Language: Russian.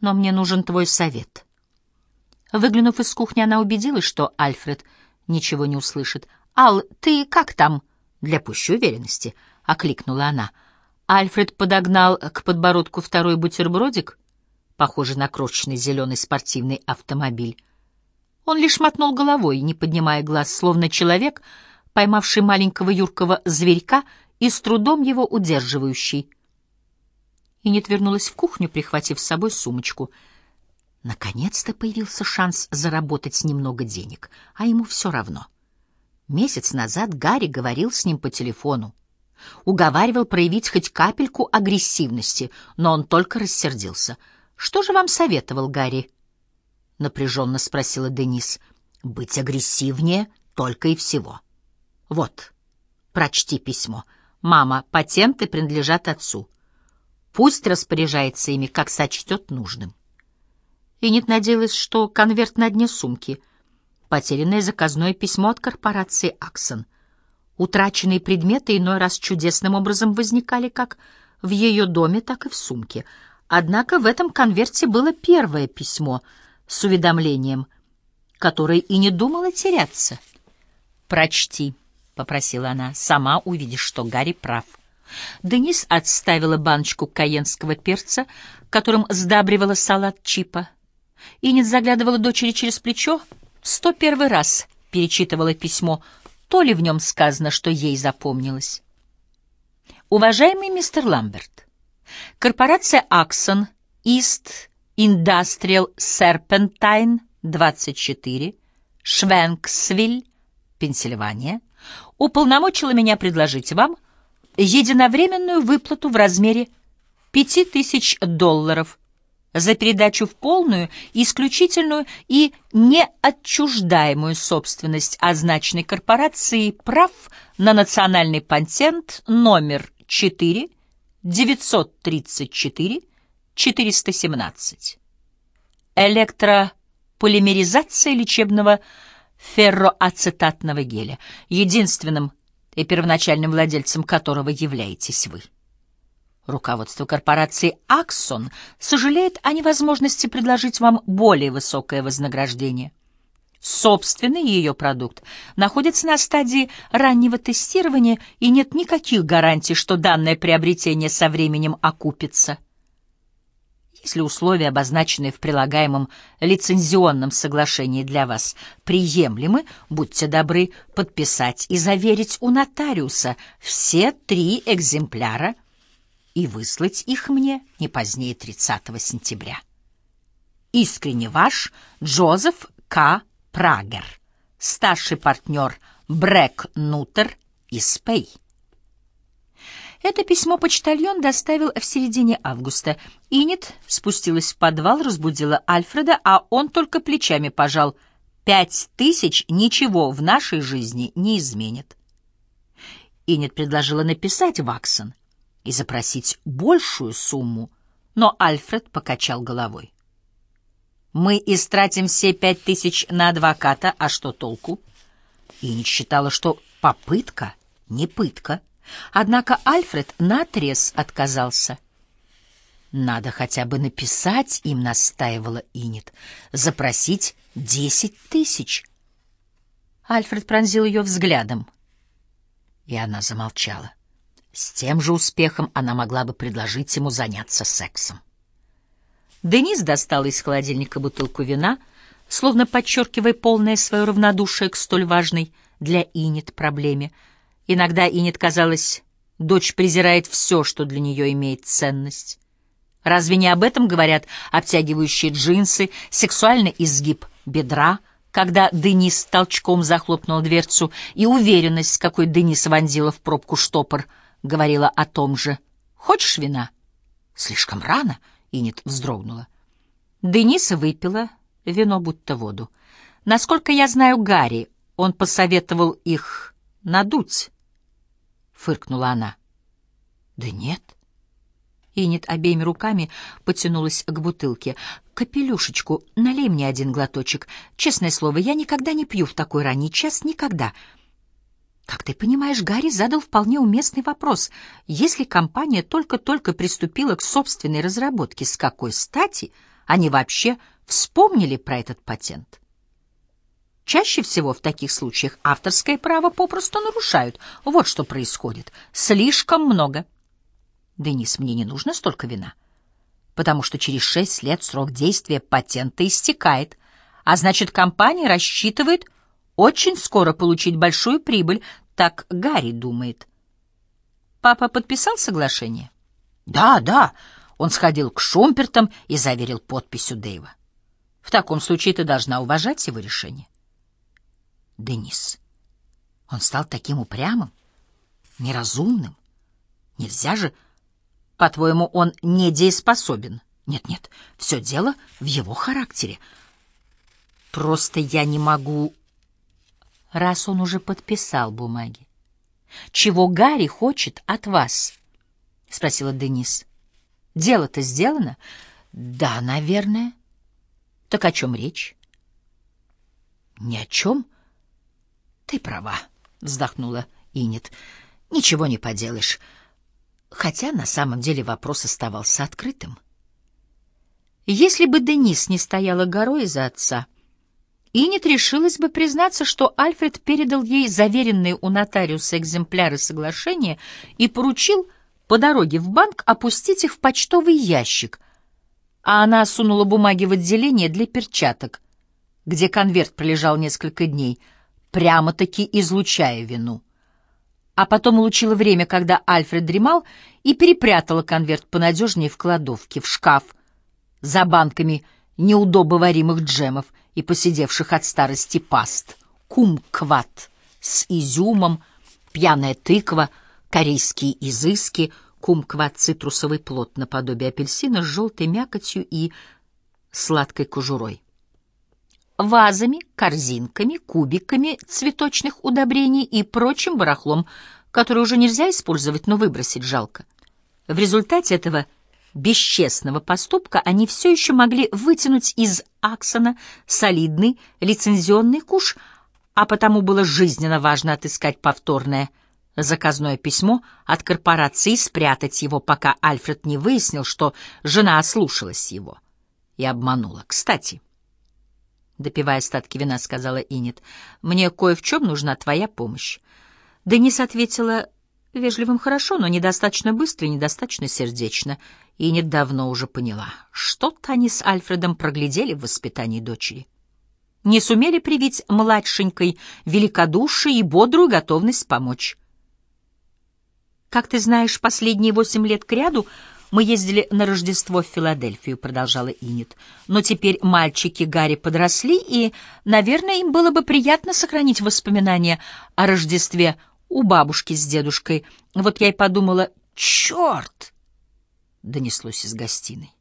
но мне нужен твой совет». Выглянув из кухни, она убедилась, что Альфред ничего не услышит. «Ал, ты как там?» «Для пущей уверенности», — окликнула она. Альфред подогнал к подбородку второй бутербродик, похожий на крошечный зеленый спортивный автомобиль. Он лишь мотнул головой, не поднимая глаз, словно человек, поймавший маленького юркого зверька и с трудом его удерживающий. И не вернулась в кухню, прихватив с собой сумочку. Наконец-то появился шанс заработать немного денег, а ему все равно. Месяц назад Гарри говорил с ним по телефону. Уговаривал проявить хоть капельку агрессивности, но он только рассердился. «Что же вам советовал Гарри?» — напряженно спросила Денис. «Быть агрессивнее только и всего. Вот, прочти письмо. Мама, патенты принадлежат отцу. Пусть распоряжается ими, как сочтет нужным». Иннет надеялась, что конверт на дне сумки — потерянное заказное письмо от корпорации «Аксон». Утраченные предметы иной раз чудесным образом возникали как в ее доме, так и в сумке. Однако в этом конверте было первое письмо с уведомлением, которое и не думало теряться. «Прочти», — попросила она, — «сама увидишь, что Гарри прав». Денис отставила баночку каенского перца, которым сдабривала салат чипа. Инет заглядывала дочери через плечо, сто первый раз перечитывала письмо — то ли в нем сказано, что ей запомнилось. Уважаемый мистер Ламберт, корпорация Аксон East Industrial Serpentine 24, Швенксвиль, Пенсильвания, уполномочила меня предложить вам единовременную выплату в размере 5000 долларов за передачу в полную, исключительную и неотчуждаемую собственность означенной корпорации прав на национальный патент номер 4 934 417. Электрополимеризация лечебного ферроацетатного геля, единственным и первоначальным владельцем которого являетесь вы. Руководство корпорации «Аксон» сожалеет о невозможности предложить вам более высокое вознаграждение. Собственный ее продукт находится на стадии раннего тестирования, и нет никаких гарантий, что данное приобретение со временем окупится. Если условия, обозначенные в прилагаемом лицензионном соглашении для вас, приемлемы, будьте добры подписать и заверить у нотариуса все три экземпляра – и выслать их мне не позднее 30 сентября. Искренне ваш Джозеф К. Прагер, старший партнер Брэк Нутер из Пей. Это письмо почтальон доставил в середине августа. Инет спустилась в подвал, разбудила Альфреда, а он только плечами пожал. Пять тысяч ничего в нашей жизни не изменит. Инет предложила написать Ваксон — и запросить большую сумму, но Альфред покачал головой. «Мы истратим все пять тысяч на адвоката, а что толку?» И не считала, что попытка не пытка. Однако Альфред наотрез отказался. «Надо хотя бы написать им», — настаивала Инет, — «запросить десять тысяч». Альфред пронзил ее взглядом, и она замолчала. С тем же успехом она могла бы предложить ему заняться сексом. Денис достала из холодильника бутылку вина, словно подчеркивая полное свое равнодушие к столь важной для Инет проблеме. Иногда Инет казалось, дочь презирает все, что для нее имеет ценность. Разве не об этом говорят обтягивающие джинсы, сексуальный изгиб бедра, когда Денис толчком захлопнул дверцу, и уверенность, с какой Денис вонзила в пробку штопор — говорила о том же. «Хочешь вина?» «Слишком рано», — Инет вздрогнула. Дениса выпила вино, будто воду. Насколько я знаю Гарри, он посоветовал их надуть. Фыркнула она. Да нет. Инет обеими руками потянулась к бутылке. «Капелюшечку, налей мне один глоточек. Честное слово, я никогда не пью в такой ранний час, никогда. Как ты понимаешь, Гарри задал вполне уместный вопрос. Если компания только-только приступила к собственной разработке, с какой стати они вообще вспомнили про этот патент. Чаще всего в таких случаях авторское право попросту нарушают. Вот что происходит. Слишком много. Денис, мне не нужно столько вина, потому что через шесть лет срок действия патента истекает, а значит, компания рассчитывает очень скоро получить большую прибыль, так Гарри думает. Папа подписал соглашение? Да, да. Он сходил к Шумпертам и заверил подписью Дэйва. В таком случае ты должна уважать его решение. Денис. Он стал таким упрямым, неразумным. Нельзя же... По-твоему, он недееспособен? Нет-нет, все дело в его характере. Просто я не могу... Раз он уже подписал бумаги. Чего Гарри хочет от вас? — спросила Денис. Дело-то сделано? Да, наверное. Так о чем речь? Ни о чем. — ты права, вздохнула Инет. Ничего не поделаешь. Хотя на самом деле вопрос оставался открытым. Если бы Денис не стояла горой из-за отца, Инет решилась бы признаться, что Альфред передал ей заверенные у нотариуса экземпляры соглашения и поручил по дороге в банк опустить их в почтовый ящик, а она сунула бумаги в отделение для перчаток, где конверт пролежал несколько дней — прямо-таки излучая вину. А потом улучила время, когда Альфред дремал, и перепрятала конверт понадежнее в кладовке, в шкаф, за банками неудобоваримых джемов и посидевших от старости паст, кумкват с изюмом, пьяная тыква, корейские изыски, кумкват цитрусовый плод наподобие апельсина с желтой мякотью и сладкой кожурой вазами, корзинками, кубиками цветочных удобрений и прочим барахлом, которое уже нельзя использовать, но выбросить жалко. В результате этого бесчестного поступка они все еще могли вытянуть из Аксона солидный лицензионный куш, а потому было жизненно важно отыскать повторное заказное письмо от корпорации и спрятать его, пока Альфред не выяснил, что жена ослушалась его и обманула. Кстати, допивая остатки вина, сказала Инет. Мне кое в чем нужна твоя помощь. Денис ответила вежливым хорошо, но недостаточно быстро и недостаточно сердечно. Инет давно уже поняла, что-то они с Альфредом проглядели в воспитании дочери. Не сумели привить младшенькой великодушие и бодрую готовность помочь. Как ты знаешь, последние восемь лет кряду мы ездили на Рождество в Филадельфию, продолжала Инет. Но теперь мальчики Гарри подросли, и, наверное, им было бы приятно сохранить воспоминания о Рождестве у бабушки с дедушкой. Вот я и подумала, черт! Донеслось из гостиной.